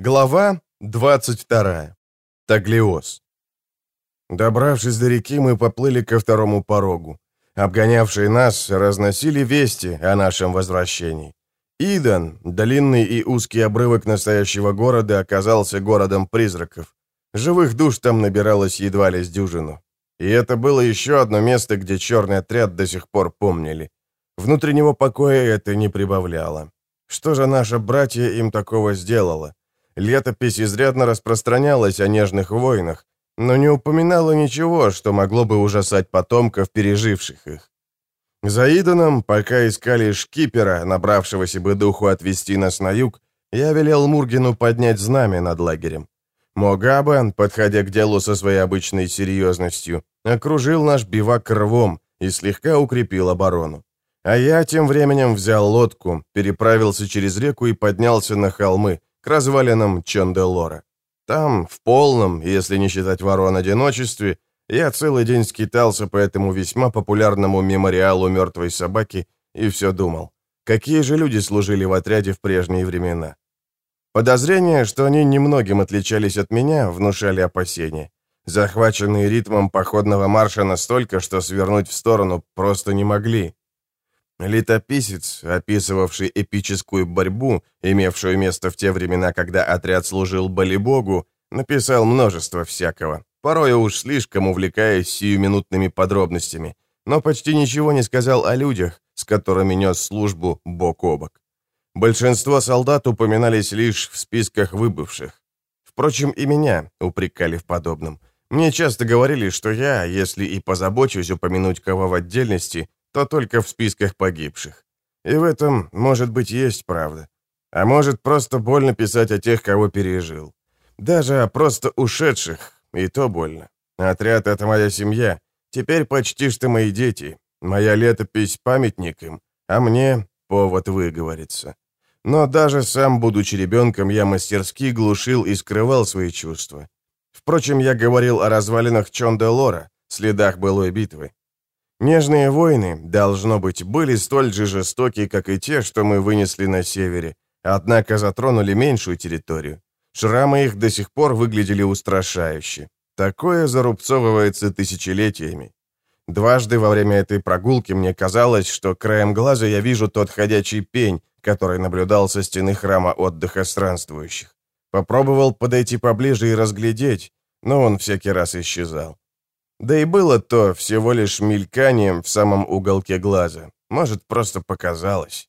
Глава 22. Таглиоз. Добравшись до реки, мы поплыли ко второму порогу. Обгонявшие нас разносили вести о нашем возвращении. Идан, длинный и узкий обрывок настоящего города, оказался городом призраков. Живых душ там набиралось едва ли с дюжину. И это было еще одно место, где черный отряд до сих пор помнили. Внутреннего покоя это не прибавляло. Что же наше братья им такого сделало? Летопись изрядно распространялась о нежных войнах, но не упоминала ничего, что могло бы ужасать потомков, переживших их. За Иданом, пока искали шкипера, набравшегося бы духу отвести нас на юг, я велел Мургину поднять знамя над лагерем. Могаба, подходя к делу со своей обычной серьезностью, окружил наш бивак рвом и слегка укрепил оборону. А я тем временем взял лодку, переправился через реку и поднялся на холмы, к развалинам Чонделора. Там, в полном, если не считать ворон одиночестве, я целый день скитался по этому весьма популярному мемориалу мертвой собаки и все думал, какие же люди служили в отряде в прежние времена. Подозрения, что они немногим отличались от меня, внушали опасения. Захваченные ритмом походного марша настолько, что свернуть в сторону просто не могли. Летописец, описывавший эпическую борьбу, имевшую место в те времена, когда отряд служил Болибогу, написал множество всякого, порой уж слишком увлекаясь сиюминутными подробностями, но почти ничего не сказал о людях, с которыми нес службу бок о бок. Большинство солдат упоминались лишь в списках выбывших. Впрочем, и меня упрекали в подобном. Мне часто говорили, что я, если и позабочусь упомянуть кого в отдельности, то только в списках погибших. И в этом, может быть, есть правда. А может, просто больно писать о тех, кого пережил. Даже о просто ушедших, и то больно. Отряд — это моя семья. Теперь почти что мои дети. Моя летопись — памятник им, а мне — повод выговориться. Но даже сам, будучи ребенком, я мастерски глушил и скрывал свои чувства. Впрочем, я говорил о развалинах Чонделора, следах былой битвы. Нежные войны, должно быть, были столь же жестоки, как и те, что мы вынесли на севере, однако затронули меньшую территорию. Шрамы их до сих пор выглядели устрашающе. Такое зарубцовывается тысячелетиями. Дважды во время этой прогулки мне казалось, что краем глаза я вижу тот ходячий пень, который наблюдал со стены храма отдыха странствующих. Попробовал подойти поближе и разглядеть, но он всякий раз исчезал. Да и было то всего лишь мельканием в самом уголке глаза. Может, просто показалось.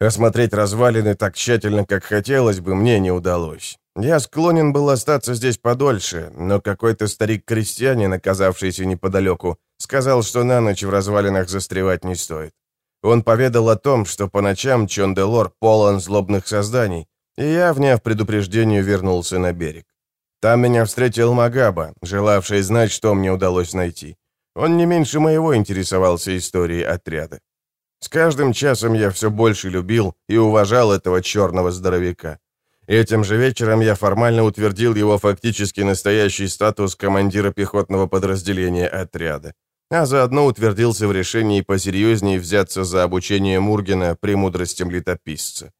Осмотреть развалины так тщательно, как хотелось бы, мне не удалось. Я склонен был остаться здесь подольше, но какой-то старик-крестьянин, оказавшийся неподалеку, сказал, что на ночь в развалинах застревать не стоит. Он поведал о том, что по ночам Чонделор полон злобных созданий, и я, вняв предупреждению, вернулся на берег. Там меня встретил Магаба, желавший знать, что мне удалось найти. Он не меньше моего интересовался историей отряда. С каждым часом я все больше любил и уважал этого черного здоровяка. Этим же вечером я формально утвердил его фактически настоящий статус командира пехотного подразделения отряда, а заодно утвердился в решении посерьезнее взяться за обучение Мургена премудростям летописца.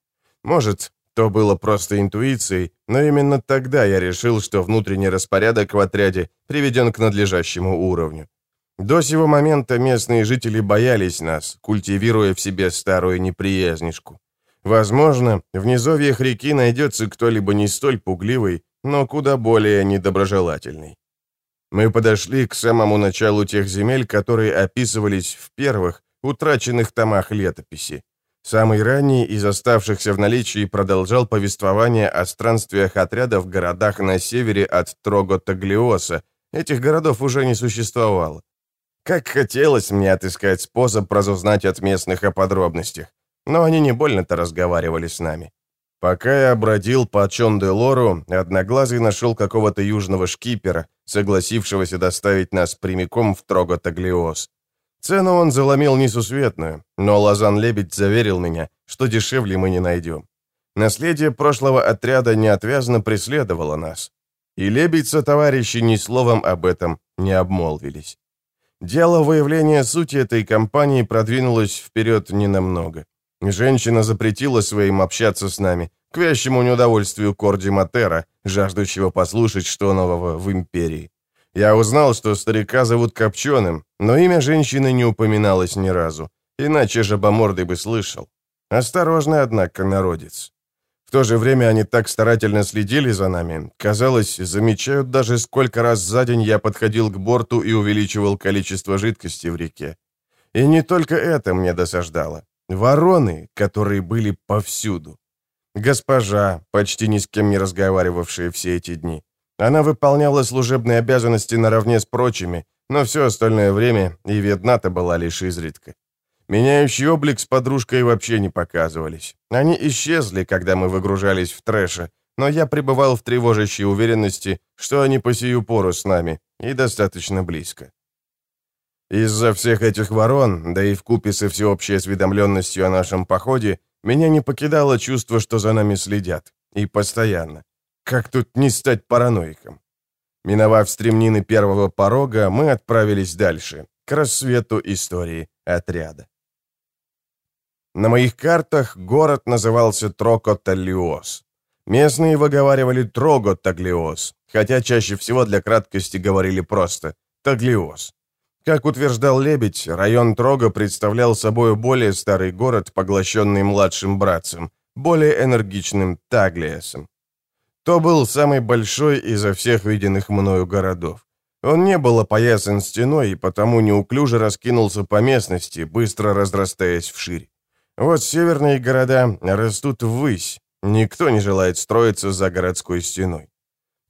Может, то было просто интуицией, но именно тогда я решил, что внутренний распорядок в отряде приведен к надлежащему уровню. До сего момента местные жители боялись нас, культивируя в себе старую неприязнишку. Возможно, в низовьях реки найдется кто-либо не столь пугливый, но куда более недоброжелательный. Мы подошли к самому началу тех земель, которые описывались в первых, утраченных томах летописи. Самый ранний из оставшихся в наличии продолжал повествование о странствиях отряда в городах на севере от Троготаглиоса. Этих городов уже не существовало. Как хотелось мне отыскать способ разузнать от местных о подробностях, но они не больно-то разговаривали с нами. Пока я бродил по Чон-де-Лору, Одноглазый нашел какого-то южного шкипера, согласившегося доставить нас прямиком в Троготаглиос. Цену он заломил несусветную, но Лазан-Лебедь заверил меня, что дешевле мы не найдем. Наследие прошлого отряда неотвязно преследовало нас. И Лебедь со товарищи ни словом об этом не обмолвились. Дело выявления сути этой компании продвинулось вперед ненамного. Женщина запретила своим общаться с нами, к вящему неудовольствию Корди Матера, жаждущего послушать, что нового в Империи. Я узнал, что старика зовут Копченым, но имя женщины не упоминалось ни разу, иначе жабомордый бы слышал. Осторожный, однако, народец. В то же время они так старательно следили за нами. Казалось, замечают даже, сколько раз за день я подходил к борту и увеличивал количество жидкости в реке. И не только это мне досаждало. Вороны, которые были повсюду. Госпожа, почти ни с кем не разговаривавшая все эти дни. Она выполняла служебные обязанности наравне с прочими, но все остальное время и видна-то была лишь изредка. Меняющий облик с подружкой вообще не показывались. Они исчезли, когда мы выгружались в трэше, но я пребывал в тревожащей уверенности, что они по сию пору с нами, и достаточно близко. Из-за всех этих ворон, да и вкупе со всеобщей осведомленностью о нашем походе, меня не покидало чувство, что за нами следят. И постоянно. Как тут не стать параноиком? Миновав стремнины первого порога, мы отправились дальше, к рассвету истории отряда. На моих картах город назывался Трокоталиос. Местные выговаривали Троготаглиос, хотя чаще всего для краткости говорили просто Таглиос. Как утверждал Лебедь, район Трога представлял собой более старый город, поглощенный младшим братцем, более энергичным Таглиесом. То был самый большой изо всех виденных мною городов. Он не был опоясан стеной и потому неуклюже раскинулся по местности, быстро разрастаясь вширь. Вот северные города растут ввысь. Никто не желает строиться за городской стеной.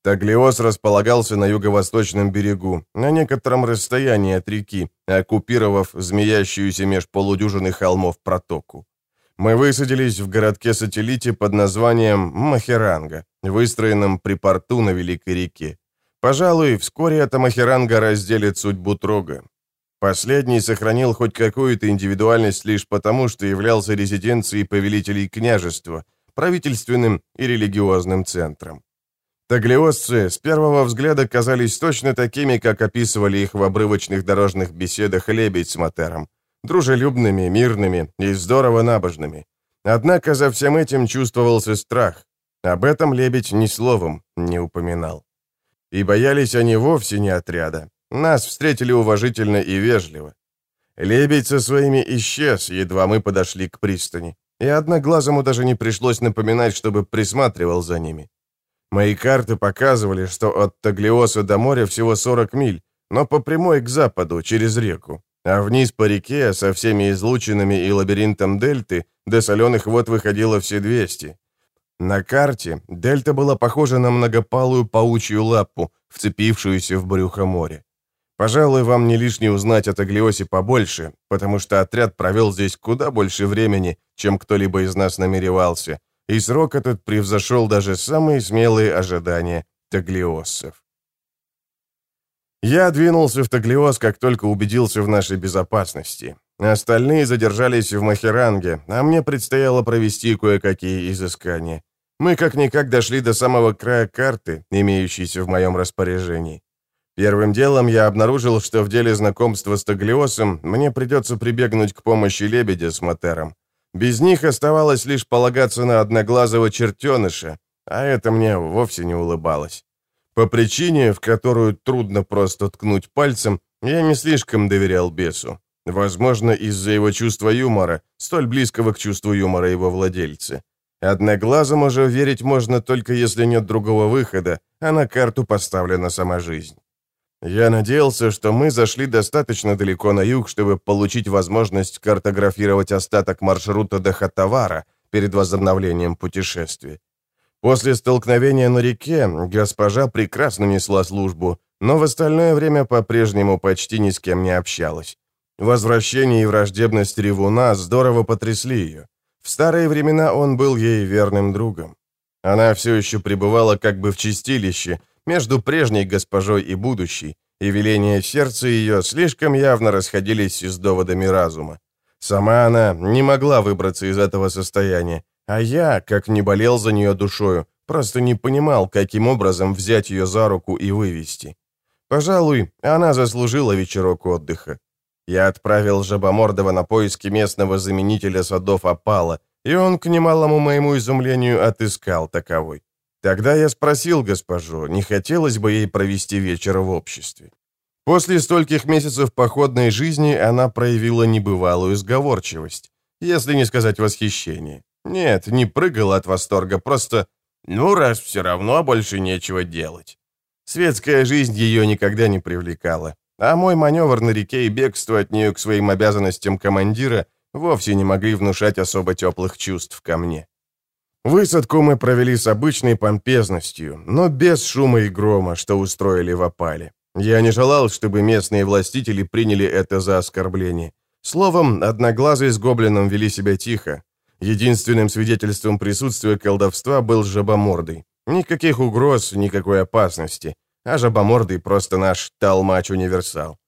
Таглиос располагался на юго-восточном берегу, на некотором расстоянии от реки, оккупировав змеящуюся меж полудюжины холмов протоку. Мы высадились в городке-сателлите под названием Махеранга, выстроенном при порту на Великой реке. Пожалуй, вскоре эта Махеранга разделит судьбу Трога. Последний сохранил хоть какую-то индивидуальность лишь потому, что являлся резиденцией повелителей княжества, правительственным и религиозным центром. Таглиосцы с первого взгляда казались точно такими, как описывали их в обрывочных дорожных беседах Лебедь с Матером. Дружелюбными, мирными и здорово набожными. Однако за всем этим чувствовался страх. Об этом Лебедь ни словом не упоминал. И боялись они вовсе не отряда, нас встретили уважительно и вежливо. Лебедь со своими исчез, едва мы подошли к пристани, и одноглазому даже не пришлось напоминать, чтобы присматривал за ними. Мои карты показывали, что от Таглиоса до моря всего 40 миль, но по прямой к западу, через реку, а вниз по реке со всеми излучинами и лабиринтом дельты до соленых вод выходило все 200. На карте дельта была похожа на многопалую паучью лапу, вцепившуюся в брюхо моря. Пожалуй, вам не лишне узнать о Таглиосе побольше, потому что отряд провел здесь куда больше времени, чем кто-либо из нас намеревался, и срок этот превзошел даже самые смелые ожидания таглиоссов. Я двинулся в Таглиос, как только убедился в нашей безопасности. Остальные задержались в Махеранге, а мне предстояло провести кое-какие изыскания. Мы как-никак дошли до самого края карты, имеющейся в моем распоряжении. Первым делом я обнаружил, что в деле знакомства с Таглиосом мне придется прибегнуть к помощи Лебедя с Матером. Без них оставалось лишь полагаться на одноглазого чертеныша, а это мне вовсе не улыбалось. По причине, в которую трудно просто ткнуть пальцем, я не слишком доверял бесу. Возможно, из-за его чувства юмора, столь близкого к чувству юмора его владельца. Одноглазому же верить можно только если нет другого выхода, а на карту поставлена сама жизнь. Я надеялся, что мы зашли достаточно далеко на юг, чтобы получить возможность картографировать остаток маршрута до Хатавара перед возобновлением путешествия. После столкновения на реке госпожа прекрасно несла службу, но в остальное время по-прежнему почти ни с кем не общалась. Возвращение и враждебность Ревуна здорово потрясли ее. В старые времена он был ей верным другом. Она все еще пребывала как бы в чистилище, между прежней госпожой и будущей, и веления сердца ее слишком явно расходились с доводами разума. Сама она не могла выбраться из этого состояния, а я, как не болел за нее душою, просто не понимал, каким образом взять ее за руку и вывести. Пожалуй, она заслужила вечерок отдыха. Я отправил Жабомордова на поиски местного заменителя садов опала, И он, к немалому моему изумлению, отыскал таковой. Тогда я спросил госпожу, не хотелось бы ей провести вечер в обществе. После стольких месяцев походной жизни она проявила небывалую сговорчивость, если не сказать восхищение. Нет, не прыгала от восторга, просто «ну, раз все равно больше нечего делать». Светская жизнь ее никогда не привлекала, а мой маневр на реке и бегство от нее к своим обязанностям командира вовсе не могли внушать особо теплых чувств ко мне. Высадку мы провели с обычной помпезностью, но без шума и грома, что устроили в опале. Я не желал, чтобы местные властители приняли это за оскорбление. Словом, одноглазые с гоблином вели себя тихо. Единственным свидетельством присутствия колдовства был жабомордый. Никаких угроз, никакой опасности. А жабомордый просто наш толмач-универсал.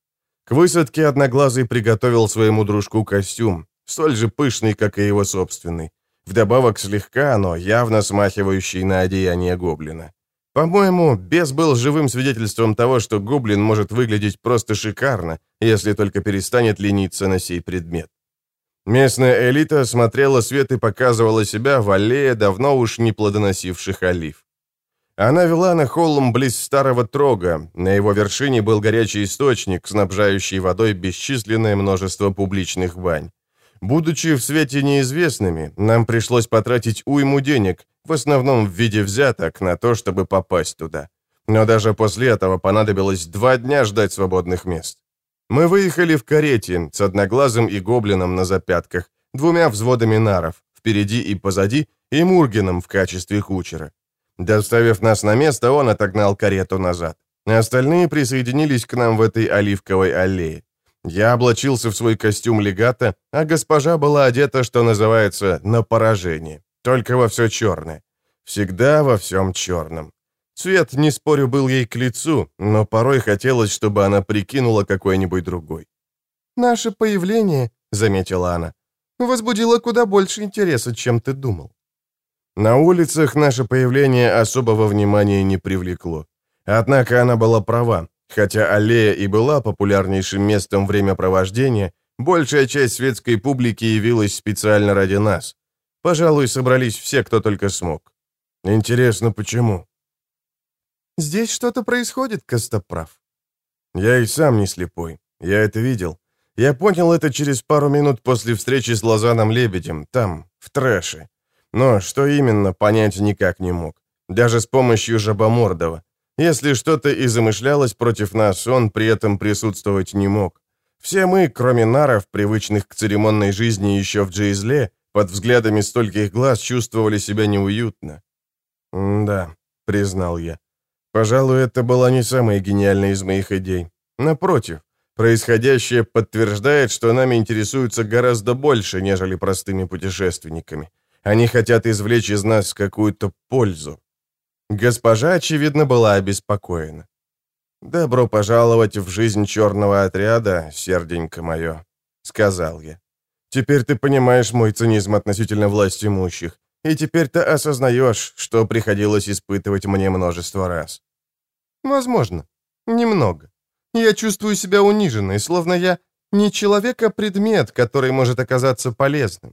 К высадке Одноглазый приготовил своему дружку костюм, столь же пышный, как и его собственный. Вдобавок слегка, но явно смахивающий на одеяние гоблина. По-моему, бес был живым свидетельством того, что гоблин может выглядеть просто шикарно, если только перестанет лениться на сей предмет. Местная элита смотрела свет и показывала себя в аллее давно уж не плодоносивших олив. Она вела на холм близ старого трога. На его вершине был горячий источник, снабжающий водой бесчисленное множество публичных бань. Будучи в свете неизвестными, нам пришлось потратить уйму денег, в основном в виде взяток, на то, чтобы попасть туда. Но даже после этого понадобилось два дня ждать свободных мест. Мы выехали в карете с одноглазым и гоблином на запятках, двумя взводами наров, впереди и позади, и Мургеном в качестве кучера. Доставив нас на место, он отогнал карету назад. Остальные присоединились к нам в этой оливковой аллее. Я облачился в свой костюм легата, а госпожа была одета, что называется, на поражение. Только во все черное. Всегда во всем черном. Цвет, не спорю, был ей к лицу, но порой хотелось, чтобы она прикинула какой-нибудь другой. «Наше появление», — заметила она, — «возбудило куда больше интереса, чем ты думал». На улицах наше появление особого внимания не привлекло. Однако она была права. Хотя аллея и была популярнейшим местом времяпровождения, большая часть светской публики явилась специально ради нас. Пожалуй, собрались все, кто только смог. Интересно, почему? Здесь что-то происходит, Костоправ. Я и сам не слепой. Я это видел. Я понял это через пару минут после встречи с Лозаном Лебедем, там, в трэше. Но что именно, понять никак не мог. Даже с помощью Жабомордова. Если что-то и замышлялось против нас, он при этом присутствовать не мог. Все мы, кроме наров, привычных к церемонной жизни еще в Джейзле, под взглядами стольких глаз чувствовали себя неуютно. «Да», — признал я. «Пожалуй, это была не самая гениальная из моих идей. Напротив, происходящее подтверждает, что нами интересуются гораздо больше, нежели простыми путешественниками. Они хотят извлечь из нас какую-то пользу. Госпожа, очевидно, была обеспокоена. «Добро пожаловать в жизнь черного отряда, серденько мое», — сказал я. «Теперь ты понимаешь мой цинизм относительно власть имущих, и теперь ты осознаешь, что приходилось испытывать мне множество раз». «Возможно. Немного. Я чувствую себя униженной, словно я не человек, а предмет, который может оказаться полезным».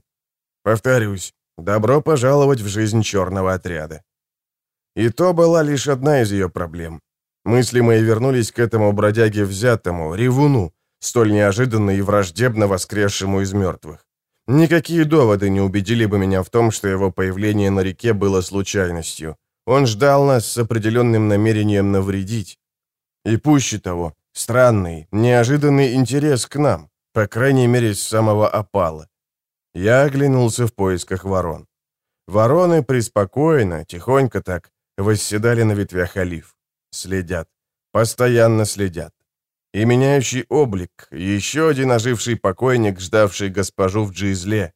«Повторюсь, добро пожаловать в жизнь черного отряда. И то была лишь одна из ее проблем. Мысли мои вернулись к этому бродяге взятому, ревуну, столь неожиданно и враждебно воскресшему из мертвых. Никакие доводы не убедили бы меня в том, что его появление на реке было случайностью. Он ждал нас с определенным намерением навредить. И пуще того, странный, неожиданный интерес к нам, по крайней мере, с самого опала. Я оглянулся в поисках ворон. Вороны преспокойно, тихонько так, восседали на ветвях олив. Следят. Постоянно следят. И меняющий облик, еще один оживший покойник, ждавший госпожу в Джизле.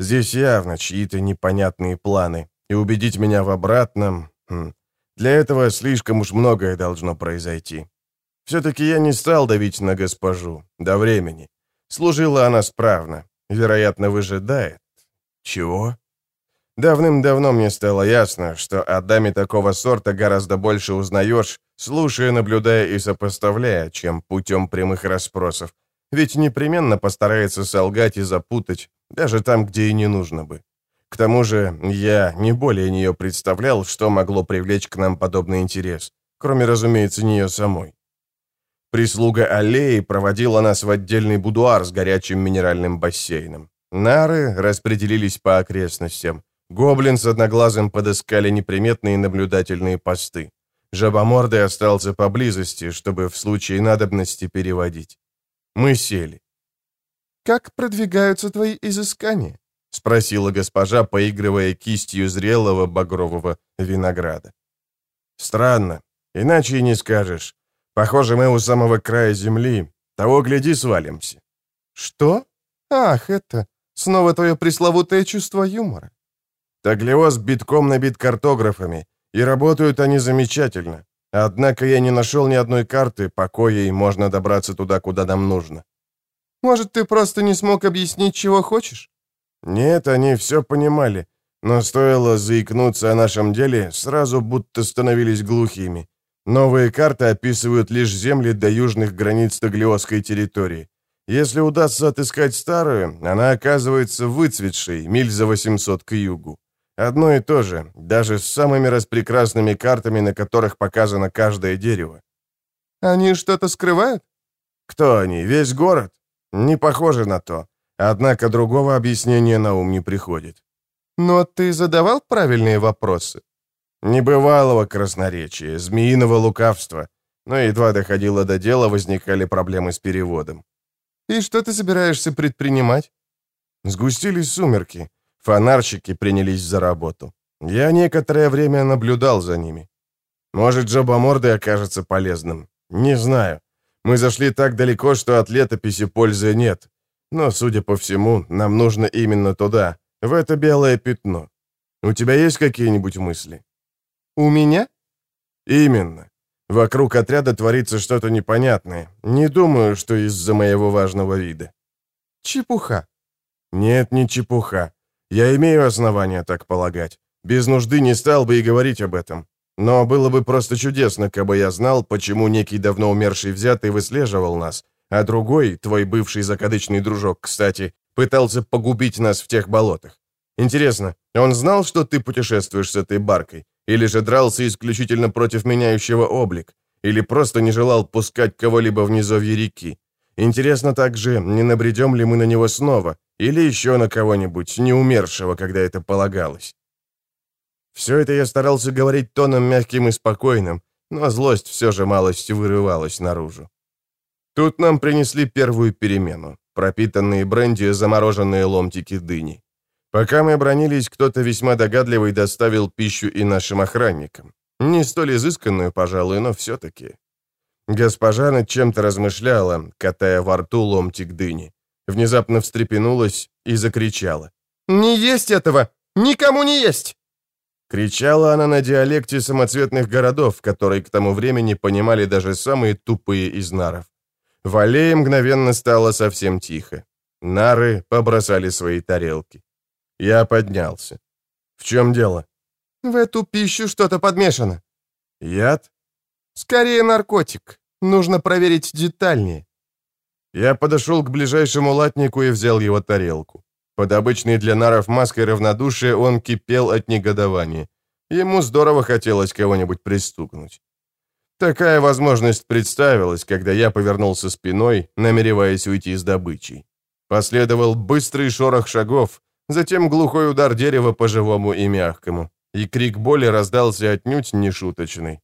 Здесь явно чьи-то непонятные планы, и убедить меня в обратном... Хм, для этого слишком уж многое должно произойти. Все-таки я не стал давить на госпожу. До времени. Служила она справно. Вероятно, выжидает. Чего? Давным-давно мне стало ясно, что о даме такого сорта гораздо больше узнаешь, слушая, наблюдая и сопоставляя, чем путем прямых расспросов. Ведь непременно постарается солгать и запутать, даже там, где и не нужно бы. К тому же я не более нее представлял, что могло привлечь к нам подобный интерес, кроме, разумеется, нее самой. Прислуга аллеи проводила нас в отдельный будуар с горячим минеральным бассейном. Нары распределились по окрестностям. Гоблин с одноглазым подыскали неприметные наблюдательные посты. Жабомордый остался поблизости, чтобы в случае надобности переводить. Мы сели. «Как продвигаются твои изыскания?» — спросила госпожа, поигрывая кистью зрелого багрового винограда. «Странно. Иначе и не скажешь. Похоже, мы у самого края земли. Того, гляди, свалимся». «Что? Ах, это снова твое пресловутое чувство юмора». Таглиоз битком набит картографами, и работают они замечательно. Однако я не нашел ни одной карты, по коей можно добраться туда, куда нам нужно. Может, ты просто не смог объяснить, чего хочешь? Нет, они все понимали, но стоило заикнуться о нашем деле, сразу будто становились глухими. Новые карты описывают лишь земли до южных границ Таглиосской территории. Если удастся отыскать старую, она оказывается выцветшей, миль за 800 к югу. Одно и то же, даже с самыми распрекрасными картами, на которых показано каждое дерево. Они что-то скрывают? Кто они? Весь город? Не похоже на то. Однако другого объяснения на ум не приходит. Но ты задавал правильные вопросы? Небывалого красноречия, змеиного лукавства. Но едва доходило до дела, возникали проблемы с переводом. И что ты собираешься предпринимать? Сгустились сумерки. Фонарщики принялись за работу. Я некоторое время наблюдал за ними. Может, жабомордый окажется полезным. Не знаю. Мы зашли так далеко, что от летописи пользы нет. Но, судя по всему, нам нужно именно туда, в это белое пятно. У тебя есть какие-нибудь мысли? У меня? Именно. Вокруг отряда творится что-то непонятное. Не думаю, что из-за моего важного вида. Чепуха. Нет, не чепуха. Я имею основания так полагать. Без нужды не стал бы и говорить об этом. Но было бы просто чудесно, кабы я знал, почему некий давно умерший взятый выслеживал нас, а другой, твой бывший закадычный дружок, кстати, пытался погубить нас в тех болотах. Интересно, он знал, что ты путешествуешь с этой баркой? Или же дрался исключительно против меняющего облик? Или просто не желал пускать кого-либо в низовье реки? Интересно также, не набредем ли мы на него снова, или еще на кого-нибудь, не умершего, когда это полагалось. Все это я старался говорить тоном мягким и спокойным, но злость все же малость вырывалась наружу. Тут нам принесли первую перемену. Пропитанные бренди замороженные ломтики дыни. Пока мы бронились, кто-то весьма догадливый доставил пищу и нашим охранникам. Не столь изысканную, пожалуй, но все-таки. Госпожа над чем-то размышляла, катая во рту ломтик дыни. Внезапно встрепенулась и закричала. «Не есть этого! Никому не есть!» Кричала она на диалекте самоцветных городов, которые к тому времени понимали даже самые тупые из наров. В аллее мгновенно стало совсем тихо. Нары побросали свои тарелки. Я поднялся. «В чем дело?» «В эту пищу что-то подмешано». «Яд?» «Скорее наркотик. Нужно проверить детальнее». Я подошел к ближайшему латнику и взял его тарелку. Под обычной для наров маской равнодушия он кипел от негодования. Ему здорово хотелось кого-нибудь пристукнуть. Такая возможность представилась, когда я повернулся спиной, намереваясь уйти с добычей. Последовал быстрый шорох шагов, затем глухой удар дерева по живому и мягкому, и крик боли раздался отнюдь нешуточный.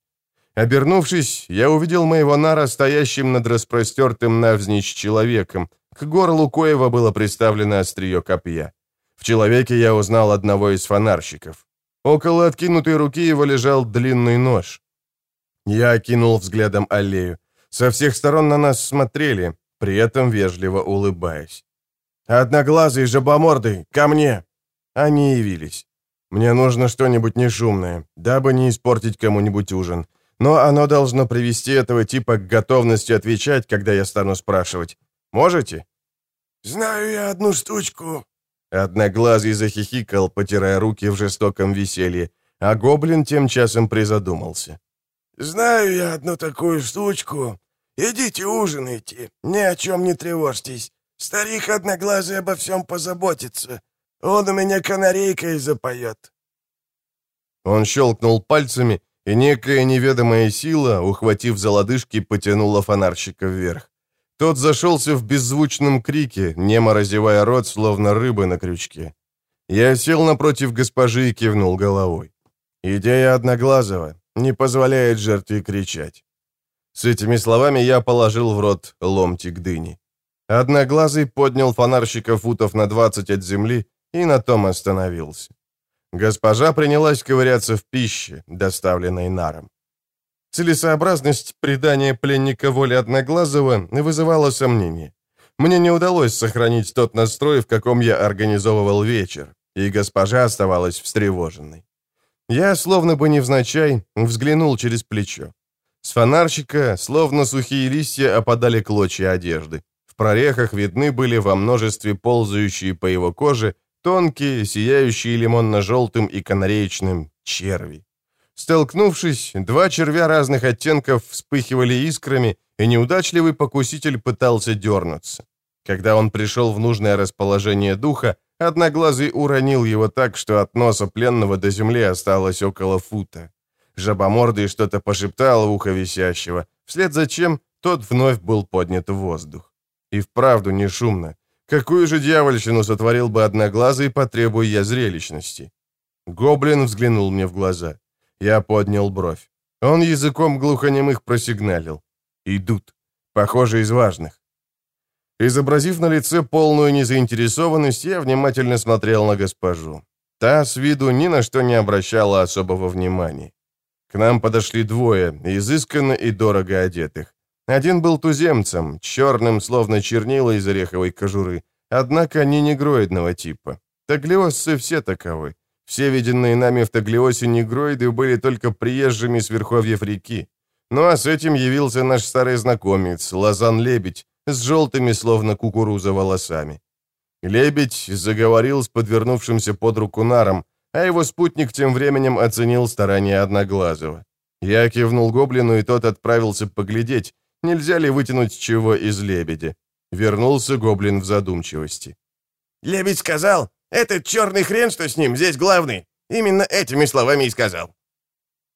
Обернувшись, я увидел моего нара стоящим над распростертым навзничь человеком. К горлу коего было приставлено острие копья. В человеке я узнал одного из фонарщиков. Около откинутой руки его лежал длинный нож. Я окинул взглядом аллею. Со всех сторон на нас смотрели, при этом вежливо улыбаясь. «Одноглазый, жабомордый, ко мне!» Они явились. «Мне нужно что-нибудь нешумное, дабы не испортить кому-нибудь ужин. Но оно должно привести этого типа к готовности отвечать, когда я стану спрашивать. Можете?» «Знаю я одну штучку». Одноглазый захихикал, потирая руки в жестоком веселье, а гоблин тем часом призадумался. «Знаю я одну такую штучку. Идите ужинайте, ни о чем не тревожьтесь. Старик Одноглазый обо всем позаботится. Он у меня канарейкой запоет». Он щелкнул пальцами, и некая неведомая сила, ухватив за лодыжки, потянула фонарщика вверх. Тот зашелся в беззвучном крике, немо разевая рот, словно рыба на крючке. Я сел напротив госпожи и кивнул головой. Идея Одноглазого не позволяет жертве кричать. С этими словами я положил в рот ломтик дыни. Одноглазый поднял фонарщика футов на 20 от земли и на том остановился. Госпожа принялась ковыряться в пище, доставленной наром. Целесообразность предания пленника воли Одноглазого вызывала сомнения. Мне не удалось сохранить тот настрой, в каком я организовывал вечер, и госпожа оставалась встревоженной. Я, словно бы невзначай, взглянул через плечо. С фонарщика, словно сухие листья, опадали клочья одежды. Прорехах видны были во множестве ползающие по его коже тонкие, сияющие лимонно-желтым и канареечным черви. Столкнувшись, два червя разных оттенков вспыхивали искрами, и неудачливый покуситель пытался дернуться. Когда он пришел в нужное расположение духа, одноглазый уронил его так, что от носа пленного до земли осталось около фута. Жабомордый что-то пошептал ухо висящего, вслед за чем тот вновь был поднят в воздух. И вправду не шумно. Какую же дьявольщину сотворил бы одноглазый, потребуя я зрелищности? Гоблин взглянул мне в глаза. Я поднял бровь. Он языком глухонемых просигналил. «Идут. Похоже, из важных». Изобразив на лице полную незаинтересованность, я внимательно смотрел на госпожу. Та с виду ни на что не обращала особого внимания. К нам подошли двое, изысканно и дорого одетых. Один был туземцем, черным, словно чернила из ореховой кожуры, однако не негроидного типа. Таглиосцы все таковы. Все виденные нами в Таглиосе негроиды были только приезжими с верховьев реки. Ну а с этим явился наш старый знакомец, Лазан-лебедь, с желтыми, словно кукуруза, волосами. Лебедь заговорил с подвернувшимся под руку наром, а его спутник тем временем оценил старания Одноглазого. Я кивнул гоблину, и тот отправился поглядеть, нельзя ли вытянуть чего из лебедя. Вернулся гоблин в задумчивости. «Лебедь сказал, этот черный хрен, что с ним, здесь главный. Именно этими словами и сказал».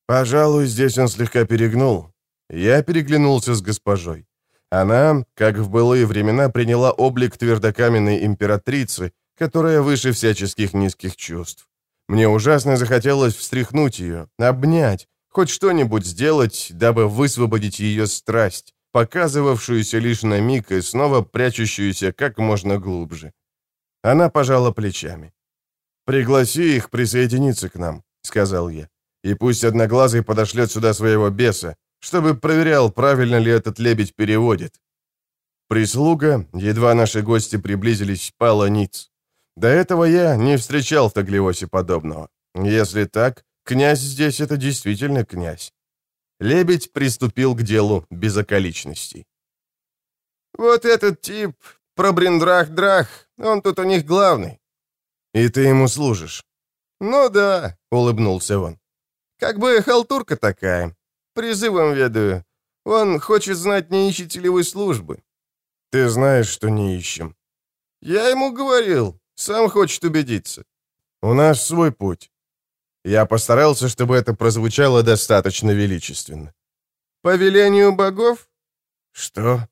Пожалуй, здесь он слегка перегнул. Я переглянулся с госпожой. Она, как в былые времена, приняла облик твердокаменной императрицы, которая выше всяческих низких чувств. Мне ужасно захотелось встряхнуть ее, обнять, хоть что-нибудь сделать, дабы высвободить ее страсть, показывавшуюся лишь на миг и снова прячущуюся как можно глубже. Она пожала плечами. «Пригласи их присоединиться к нам», — сказал я. «И пусть Одноглазый подошлет сюда своего беса, чтобы проверял, правильно ли этот лебедь переводит». Прислуга, едва наши гости приблизились, пала ниц. До этого я не встречал в Таглиосе подобного. Если так, князь здесь это действительно князь. Лебедь приступил к делу без околичностей. «Вот этот тип, пробриндрах-драх, он тут у них главный». «И ты ему служишь?» «Ну да», — улыбнулся он. «Как бы халтурка такая. Призывом ведаю. Он хочет знать, не ищете ли вы службы». «Ты знаешь, что не ищем». «Я ему говорил. Сам хочет убедиться. У нас свой путь. Я постарался, чтобы это прозвучало достаточно величественно. По велению богов? Что?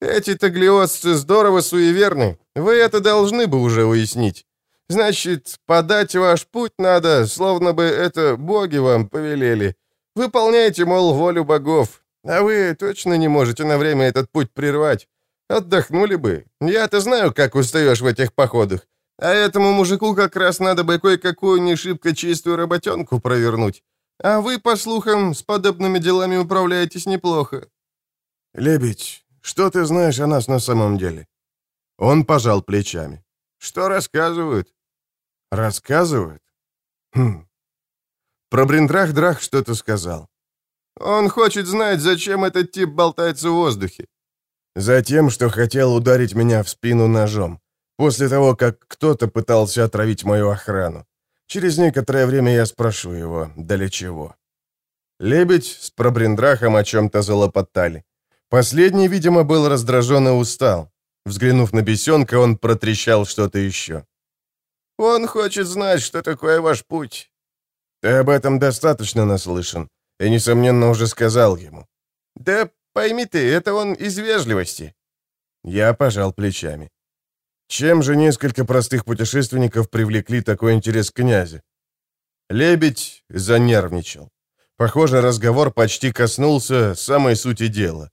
Эти таглиосцы здорово суеверны. Вы это должны бы уже уяснить. Значит, подать ваш путь надо, словно бы это боги вам повелели. Выполняйте, мол, волю богов. А вы точно не можете на время этот путь прервать. Отдохнули бы. Я-то знаю, как устаешь в этих походах. А этому мужику как раз надо бы кое-какую не шибко чистую работенку провернуть. А вы, по слухам, с подобными делами управляетесь неплохо». «Лебедь, что ты знаешь о нас на самом деле?» Он пожал плечами. «Что рассказывают?» «Рассказывают?» «Хм». Про Бриндрах-Драх что-то сказал. «Он хочет знать, зачем этот тип болтается в воздухе. Затем, что хотел ударить меня в спину ножом, после того, как кто-то пытался отравить мою охрану. Через некоторое время я спрошу его, для чего. Лебедь с пробриндрахом о чем-то залопотали. Последний, видимо, был раздражен и устал. Взглянув на бесенка, он протрещал что-то еще. Он хочет знать, что такое ваш путь». «Ты об этом достаточно наслышан, и, несомненно, уже сказал ему». «Да пойми ты, это он из вежливости». Я пожал плечами. Чем же несколько простых путешественников привлекли такой интерес князя? Лебедь занервничал. Похоже, разговор почти коснулся самой сути дела.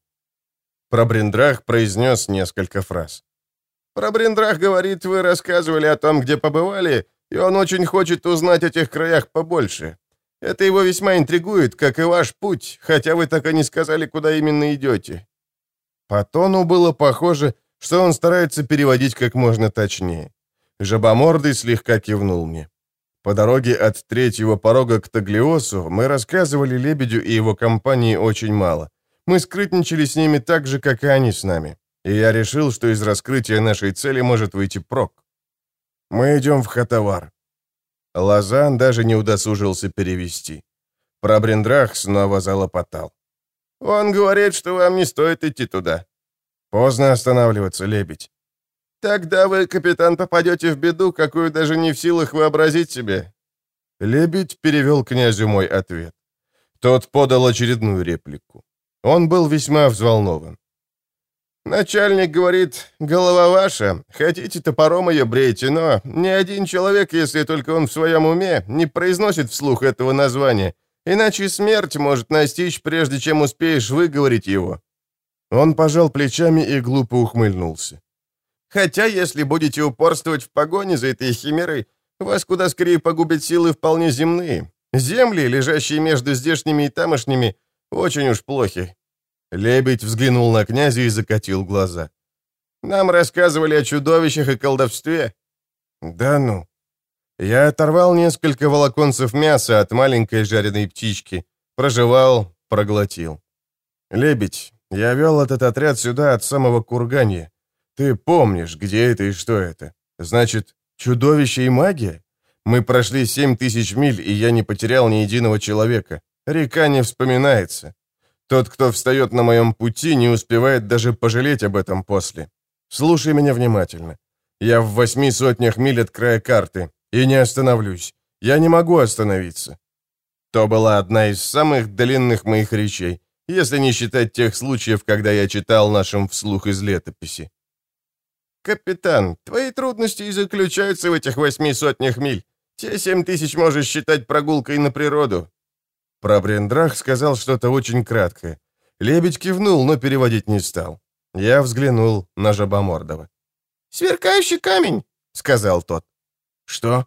Пробрендрах произнес несколько фраз. Пробрендрах говорит, вы рассказывали о том, где побывали, и он очень хочет узнать о тех краях побольше. Это его весьма интригует, как и ваш путь, хотя вы так и не сказали, куда именно идете». По тону было похоже, что он старается переводить как можно точнее. Жабомордый слегка кивнул мне. По дороге от третьего порога к Таглиосу мы рассказывали Лебедю и его компании очень мало. Мы скрытничали с ними так же, как и они с нами. И я решил, что из раскрытия нашей цели может выйти прок. Мы идем в Хатавар. Лазан даже не удосужился перевести. Пробрендрах снова залопотал. «Он говорит, что вам не стоит идти туда». «Поздно останавливаться, лебедь». «Тогда вы, капитан, попадете в беду, какую даже не в силах вообразить себе». Лебедь перевел князю мой ответ. Тот подал очередную реплику. Он был весьма взволнован. Начальник говорит, голова ваша, хотите топором ее брейте, но ни один человек, если только он в своем уме, не произносит вслух этого названия, иначе смерть может настичь, прежде чем успеешь выговорить его». Он пожал плечами и глупо ухмыльнулся. «Хотя, если будете упорствовать в погоне за этой химерой, вас куда скорее погубят силы вполне земные. Земли, лежащие между здешними и тамошними, очень уж плохи. Лебедь взглянул на князя и закатил глаза. «Нам рассказывали о чудовищах и колдовстве». «Да ну». Я оторвал несколько волоконцев мяса от маленькой жареной птички, прожевал, проглотил. «Лебедь, я вел этот отряд сюда от самого Курганья. Ты помнишь, где это и что это? Значит, чудовище и магия? Мы прошли семь тысяч миль, и я не потерял ни единого человека. Река не вспоминается. Тот, кто встает на моем пути, не успевает даже пожалеть об этом после. Слушай меня внимательно. Я в восьми сотнях миль от края карты, и не остановлюсь. Я не могу остановиться. То была одна из самых длинных моих речей, если не считать тех случаев, когда я читал нашим вслух из летописи. «Капитан, твои трудности и заключаются в этих восьми сотнях миль. Те семь тысяч можешь считать прогулкой на природу. Про сказал что-то очень краткое. Лебедь кивнул, но переводить не стал. Я взглянул на Жабомордова. «Сверкающий камень», — сказал тот. «Что?»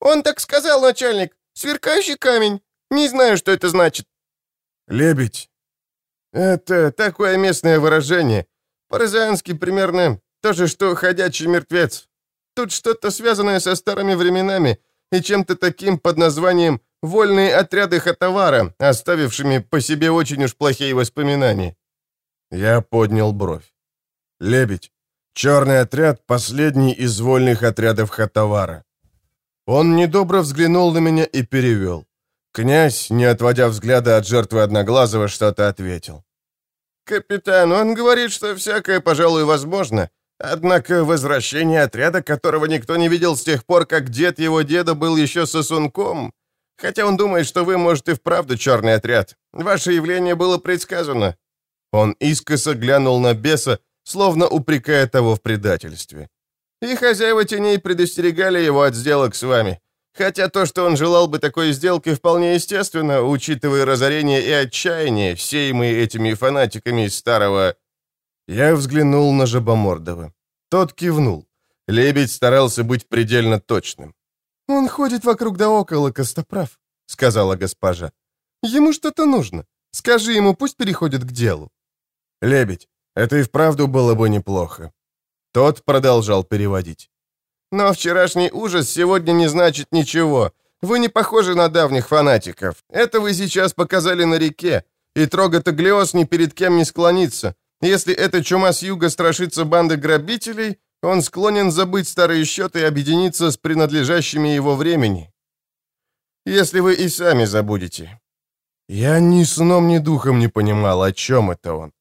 «Он так сказал, начальник. Сверкающий камень. Не знаю, что это значит». «Лебедь». «Это такое местное выражение. По-розански примерно то же, что ходячий мертвец. Тут что-то связанное со старыми временами и чем-то таким под названием Вольные отряды Хатавара, оставившими по себе очень уж плохие воспоминания. Я поднял бровь. Лебедь. Черный отряд — последний из вольных отрядов Хатавара. Он недобро взглянул на меня и перевел. Князь, не отводя взгляда от жертвы Одноглазого, что-то ответил. «Капитан, он говорит, что всякое, пожалуй, возможно. Однако возвращение отряда, которого никто не видел с тех пор, как дед его деда был еще сосунком, Хотя он думает, что вы, может, и вправду черный отряд. Ваше явление было предсказано». Он искоса глянул на беса, словно упрекая того в предательстве. «И хозяева теней предостерегали его от сделок с вами. Хотя то, что он желал бы такой сделки, вполне естественно, учитывая разорение и отчаяние, сеемые этими фанатиками старого...» Я взглянул на Жабомордова. Тот кивнул. Лебедь старался быть предельно точным. «Он ходит вокруг да около, Костоправ», — сказала госпожа. «Ему что-то нужно. Скажи ему, пусть переходит к делу». «Лебедь, это и вправду было бы неплохо». Тот продолжал переводить. «Но вчерашний ужас сегодня не значит ничего. Вы не похожи на давних фанатиков. Это вы сейчас показали на реке. И Троготоглиос ни перед кем не склонится. Если эта чума с юга страшится банды грабителей, он склонен забыть старые счеты и объединиться с принадлежащими его времени. Если вы и сами забудете. Я ни сном, ни духом не понимал, о чем это он.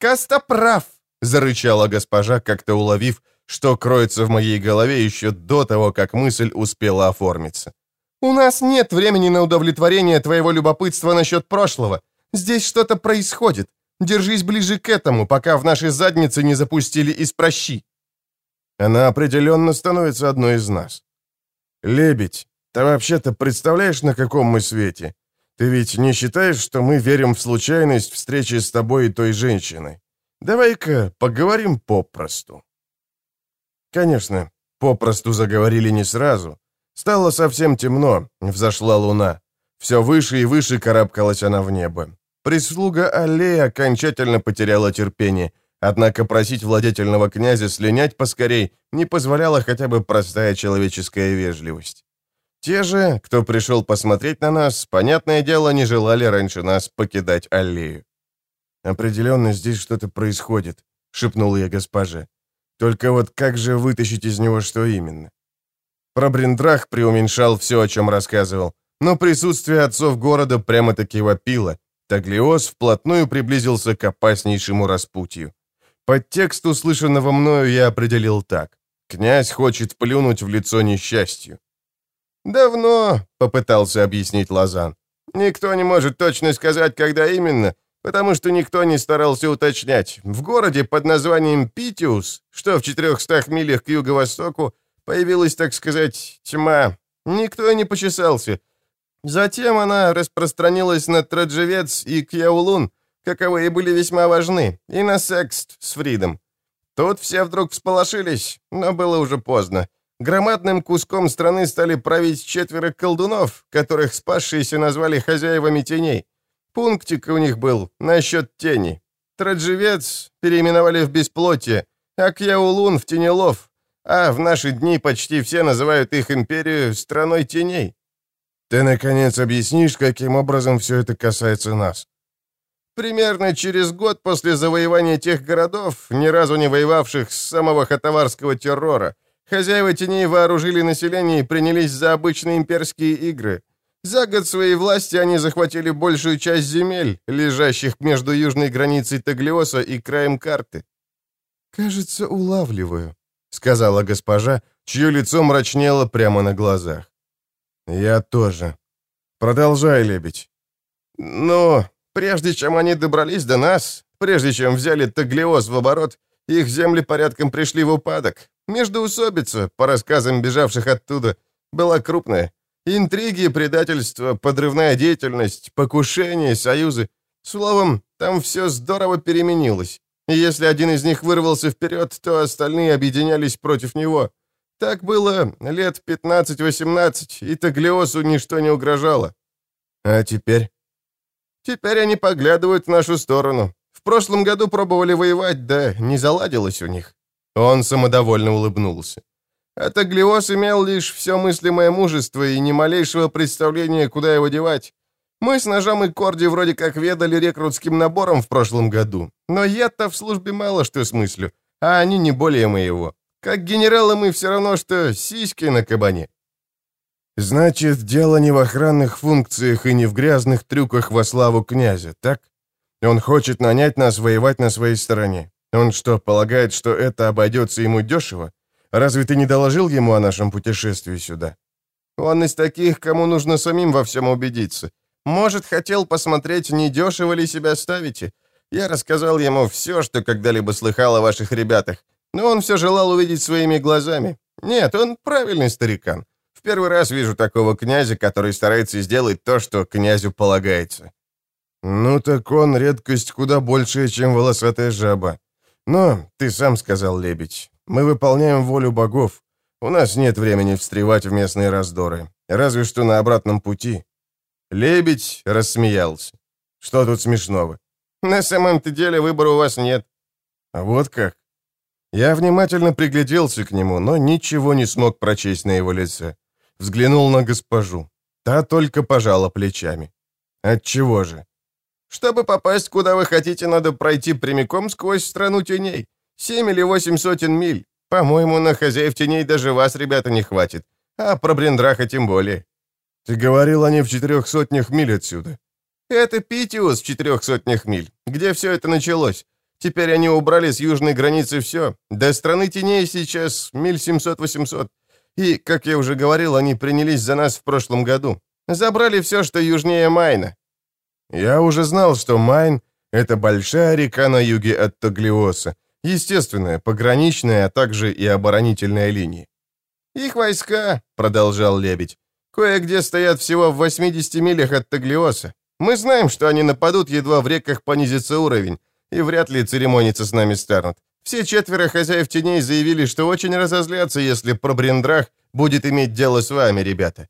«Костоправ!» — зарычала госпожа, как-то уловив, что кроется в моей голове еще до того, как мысль успела оформиться. «У нас нет времени на удовлетворение твоего любопытства насчет прошлого. Здесь что-то происходит. Держись ближе к этому, пока в наши задницы не запустили из прощи». Она определенно становится одной из нас. Лебедь, ты вообще-то представляешь, на каком мы свете? Ты ведь не считаешь, что мы верим в случайность встречи с тобой и той женщиной? Давай-ка поговорим попросту. Конечно, попросту заговорили не сразу. Стало совсем темно, взошла луна. Все выше и выше карабкалась она в небо. Прислуга аллеи окончательно потеряла терпение, однако просить владетельного князя слинять поскорей не позволяла хотя бы простая человеческая вежливость. Те же, кто пришел посмотреть на нас, понятное дело, не желали раньше нас покидать аллею. «Определенно здесь что-то происходит», — шепнул я госпоже. «Только вот как же вытащить из него что именно?» Про Бриндрах преуменьшал все, о чем рассказывал, но присутствие отцов города прямо-таки вопило. Таглиоз вплотную приблизился к опаснейшему распутью. Подтекст услышанного мною я определил так. Князь хочет плюнуть в лицо несчастью. «Давно», — попытался объяснить Лазан. «Никто не может точно сказать, когда именно, потому что никто не старался уточнять. В городе под названием Питиус, что в 400 милях к юго-востоку, появилась, так сказать, тьма. Никто не почесался. Затем она распространилась на Траджевец и Кьяулун, каковые были весьма важны, и на Секст с Фридом. Тут все вдруг всполошились, но было уже поздно. Громадным куском страны стали править четверо колдунов, которых спасшиеся назвали хозяевами теней. Пунктик у них был насчет тени. Траджевец переименовали в бесплотие, а Кьяулун в тенелов, а в наши дни почти все называют их империю страной теней. Ты, наконец, объяснишь, каким образом все это касается нас? Примерно через год после завоевания тех городов, ни разу не воевавших с самого хатаварского террора, Хозяева теней вооружили население и принялись за обычные имперские игры. За год своей власти они захватили большую часть земель, лежащих между южной границей Таглиоса и краем карты. «Кажется, улавливаю», — сказала госпожа, чье лицо мрачнело прямо на глазах. «Я тоже. Продолжай, лебедь». «Ну, прежде чем они добрались до нас, прежде чем взяли Таглиос в оборот, их земли порядком пришли в упадок. Междоусобица, по рассказам бежавших оттуда, была крупная. Интриги, предательство, подрывная деятельность, покушения, союзы. Словом, там все здорово переменилось. И если один из них вырвался вперед, то остальные объединялись против него. Так было лет 15-18, и Таглиосу ничто не угрожало. А теперь? Теперь они поглядывают в нашу сторону. В прошлом году пробовали воевать, да не заладилось у них. Он самодовольно улыбнулся. Атаглиос имел лишь все мыслимое мужество и ни малейшего представления, куда его девать. Мы с ножом и Корди вроде как ведали рекрутским набором в прошлом году, но я-то в службе мало что смыслю, а они не более моего. Как генералы мы все равно, что сиськи на кабане. Значит, дело не в охранных функциях и не в грязных трюках во славу князя, так? Он хочет нанять нас воевать на своей стороне. Он что, полагает, что это обойдется ему дешево? Разве ты не доложил ему о нашем путешествии сюда? Он из таких, кому нужно самим во всем убедиться. Может, хотел посмотреть, не дешево ли себя ставите? Я рассказал ему все, что когда-либо слыхал о ваших ребятах, но он все желал увидеть своими глазами. Нет, он правильный старикан. В первый раз вижу такого князя, который старается сделать то, что князю полагается. Ну так он редкость куда большая, чем волосатая жаба. Но ты сам сказал, лебедь, мы выполняем волю богов. У нас нет времени встревать в местные раздоры. Разве что на обратном пути. Лебедь рассмеялся. Что тут смешного? На самом-то деле выбора у вас нет. А вот как? Я внимательно пригляделся к нему, но ничего не смог прочесть на его лице. Взглянул на госпожу. Та только пожала плечами. Отчего же? Чтобы попасть, куда вы хотите, надо пройти прямиком сквозь страну теней. Семь или восемь сотен миль. По-моему, на хозяев теней даже вас, ребята, не хватит. А про Брендраха тем более. Ты говорил, они в четырех сотнях миль отсюда. Это Питиус в четырех сотнях миль. Где все это началось? Теперь они убрали с южной границы все. До страны теней сейчас миль 700-800. И, как я уже говорил, они принялись за нас в прошлом году. Забрали все, что южнее Майна. Я уже знал, что Майн — это большая река на юге от Таглиоса, естественная, пограничная, а также и оборонительная линия. «Их войска», — продолжал Лебедь, — «кое-где стоят всего в 80 милях от Таглиоса. Мы знаем, что они нападут, едва в реках понизится уровень, и вряд ли церемониться с нами станут. Все четверо хозяев теней заявили, что очень разозлятся, если Пробрендрах будет иметь дело с вами, ребята».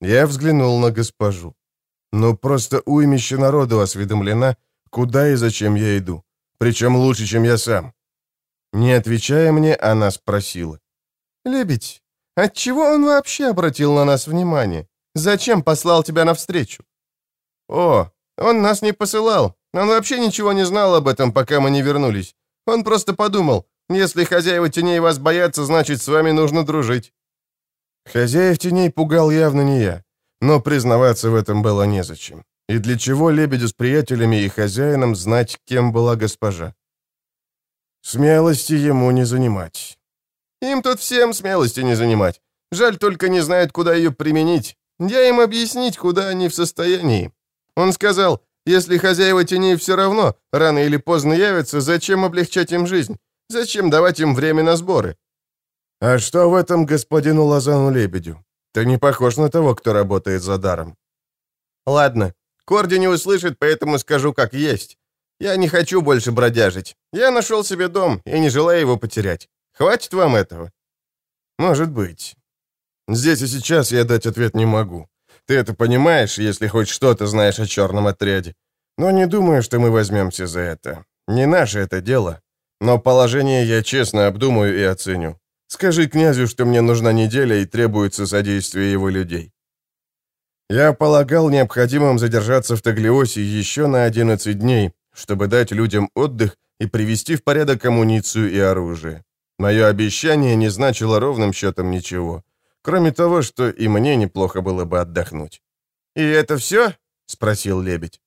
Я взглянул на госпожу. Но просто уймище народу осведомлена, куда и зачем я иду. Причем лучше, чем я сам. Не отвечая мне, она спросила. «Лебедь, отчего он вообще обратил на нас внимание? Зачем послал тебя навстречу?» «О, он нас не посылал. Он вообще ничего не знал об этом, пока мы не вернулись. Он просто подумал, если хозяева теней вас боятся, значит, с вами нужно дружить». Хозяев теней пугал явно не я, но признаваться в этом было незачем. И для чего лебедю с приятелями и хозяином знать, кем была госпожа? Смелости ему не занимать. Им тут всем смелости не занимать. Жаль, только не знают, куда ее применить. Я им объяснить, куда они в состоянии. Он сказал, если хозяева теней все равно, рано или поздно явятся, зачем облегчать им жизнь? Зачем давать им время на сборы? А что в этом господину Лазану Лебедю? Ты не похож на того, кто работает за даром. Ладно, Корди не услышит, поэтому скажу как есть. Я не хочу больше бродяжить. Я нашел себе дом и не желаю его потерять. Хватит вам этого? Может быть. Здесь и сейчас я дать ответ не могу. Ты это понимаешь, если хоть что-то знаешь о черном отряде. Но не думаю, что мы возьмемся за это. Не наше это дело. Но положение я честно обдумаю и оценю. Скажи князю, что мне нужна неделя и требуется содействие его людей. Я полагал необходимым задержаться в Таглиосе еще на 11 дней, чтобы дать людям отдых и привести в порядок амуницию и оружие. Мое обещание не значило ровным счетом ничего. Кроме того, что и мне неплохо было бы отдохнуть. «И это все?» — спросил лебедь.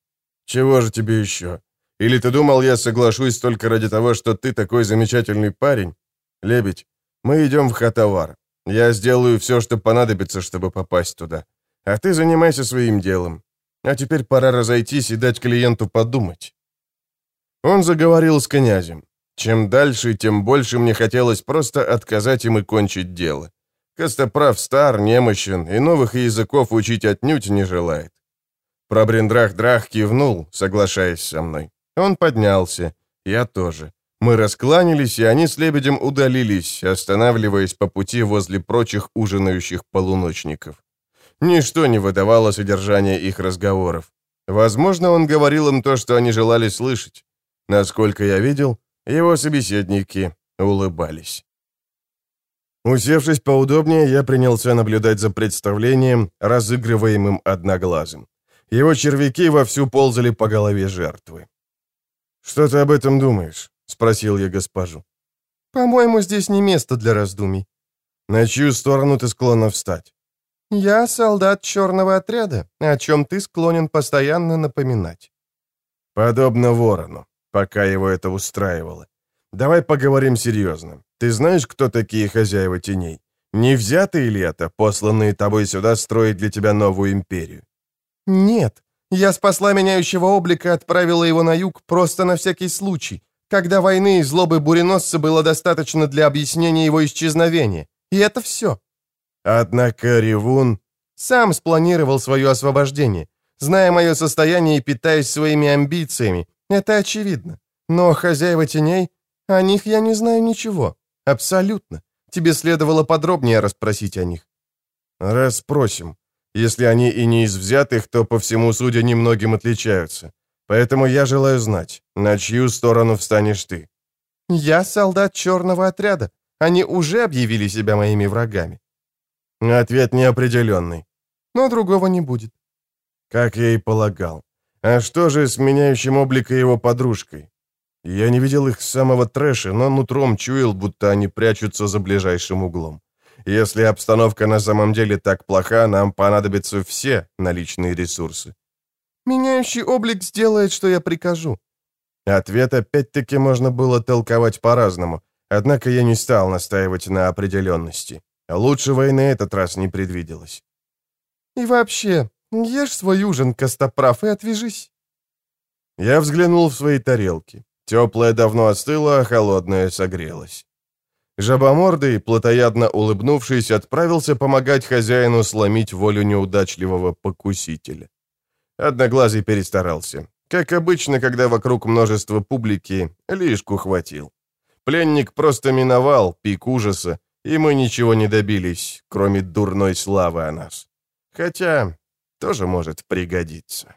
«Чего же тебе еще? Или ты думал, я соглашусь только ради того, что ты такой замечательный парень? Лебедь, мы идем в Хатавар. Я сделаю все, что понадобится, чтобы попасть туда. А ты занимайся своим делом. А теперь пора разойтись и дать клиенту подумать». Он заговорил с князем. Чем дальше, тем больше мне хотелось просто отказать им и кончить дело. Костоправ стар, немощен, и новых языков учить отнюдь не желает. Пробрендрах-драх кивнул, соглашаясь со мной. Он поднялся, я тоже. Мы раскланялись, и они с лебедем удалились, останавливаясь по пути возле прочих ужинающих полуночников. Ничто не выдавало содержания их разговоров. Возможно, он говорил им то, что они желали слышать. Насколько я видел, его собеседники улыбались. Усевшись поудобнее, я принялся наблюдать за представлением, разыгрываемым одноглазым. Его червяки вовсю ползали по голове жертвы. «Что ты об этом думаешь?» — спросил я госпожу. «По-моему, здесь не место для раздумий». «На чью сторону ты склонна встать?» «Я солдат черного отряда, о чем ты склонен постоянно напоминать». «Подобно ворону, пока его это устраивало. Давай поговорим серьезно. Ты знаешь, кто такие хозяева теней? Не взятые ли это, посланные тобой сюда строить для тебя новую империю? Нет. Я спасла меняющего облика и отправила его на юг просто на всякий случай, когда войны и злобы буреносца было достаточно для объяснения его исчезновения. И это все. Однако Ревун сам спланировал свое освобождение, зная мое состояние и питаясь своими амбициями. Это очевидно. Но хозяева теней, о них я не знаю ничего. Абсолютно. Тебе следовало подробнее расспросить о них. Расспросим. Если они и не из взятых, то, по всему судя, немногим отличаются. Поэтому я желаю знать, на чью сторону встанешь ты. Я солдат черного отряда. Они уже объявили себя моими врагами. Ответ неопределенный. Но другого не будет. Как я и полагал. А что же с меняющим облика его подружкой? Я не видел их с самого трэша, но нутром чуял, будто они прячутся за ближайшим углом. Если обстановка на самом деле так плоха, нам понадобятся все наличные ресурсы. Меняющий облик сделает, что я прикажу. Ответ опять-таки можно было толковать по-разному, однако я не стал настаивать на определенности. Лучше войны этот раз не предвиделось. «И вообще, ешь свой ужин, Костоправ, и отвяжись». Я взглянул в свои тарелки. Теплое давно остыло, а холодное согрелось. Жабомордый, плотоядно улыбнувшись, отправился помогать хозяину сломить волю неудачливого покусителя. Одноглазый перестарался. Как обычно, когда вокруг множество публики, лишку хватил. Пленник просто миновал пик ужаса, и мы ничего не добились, кроме дурной славы о нас. Хотя тоже может пригодиться.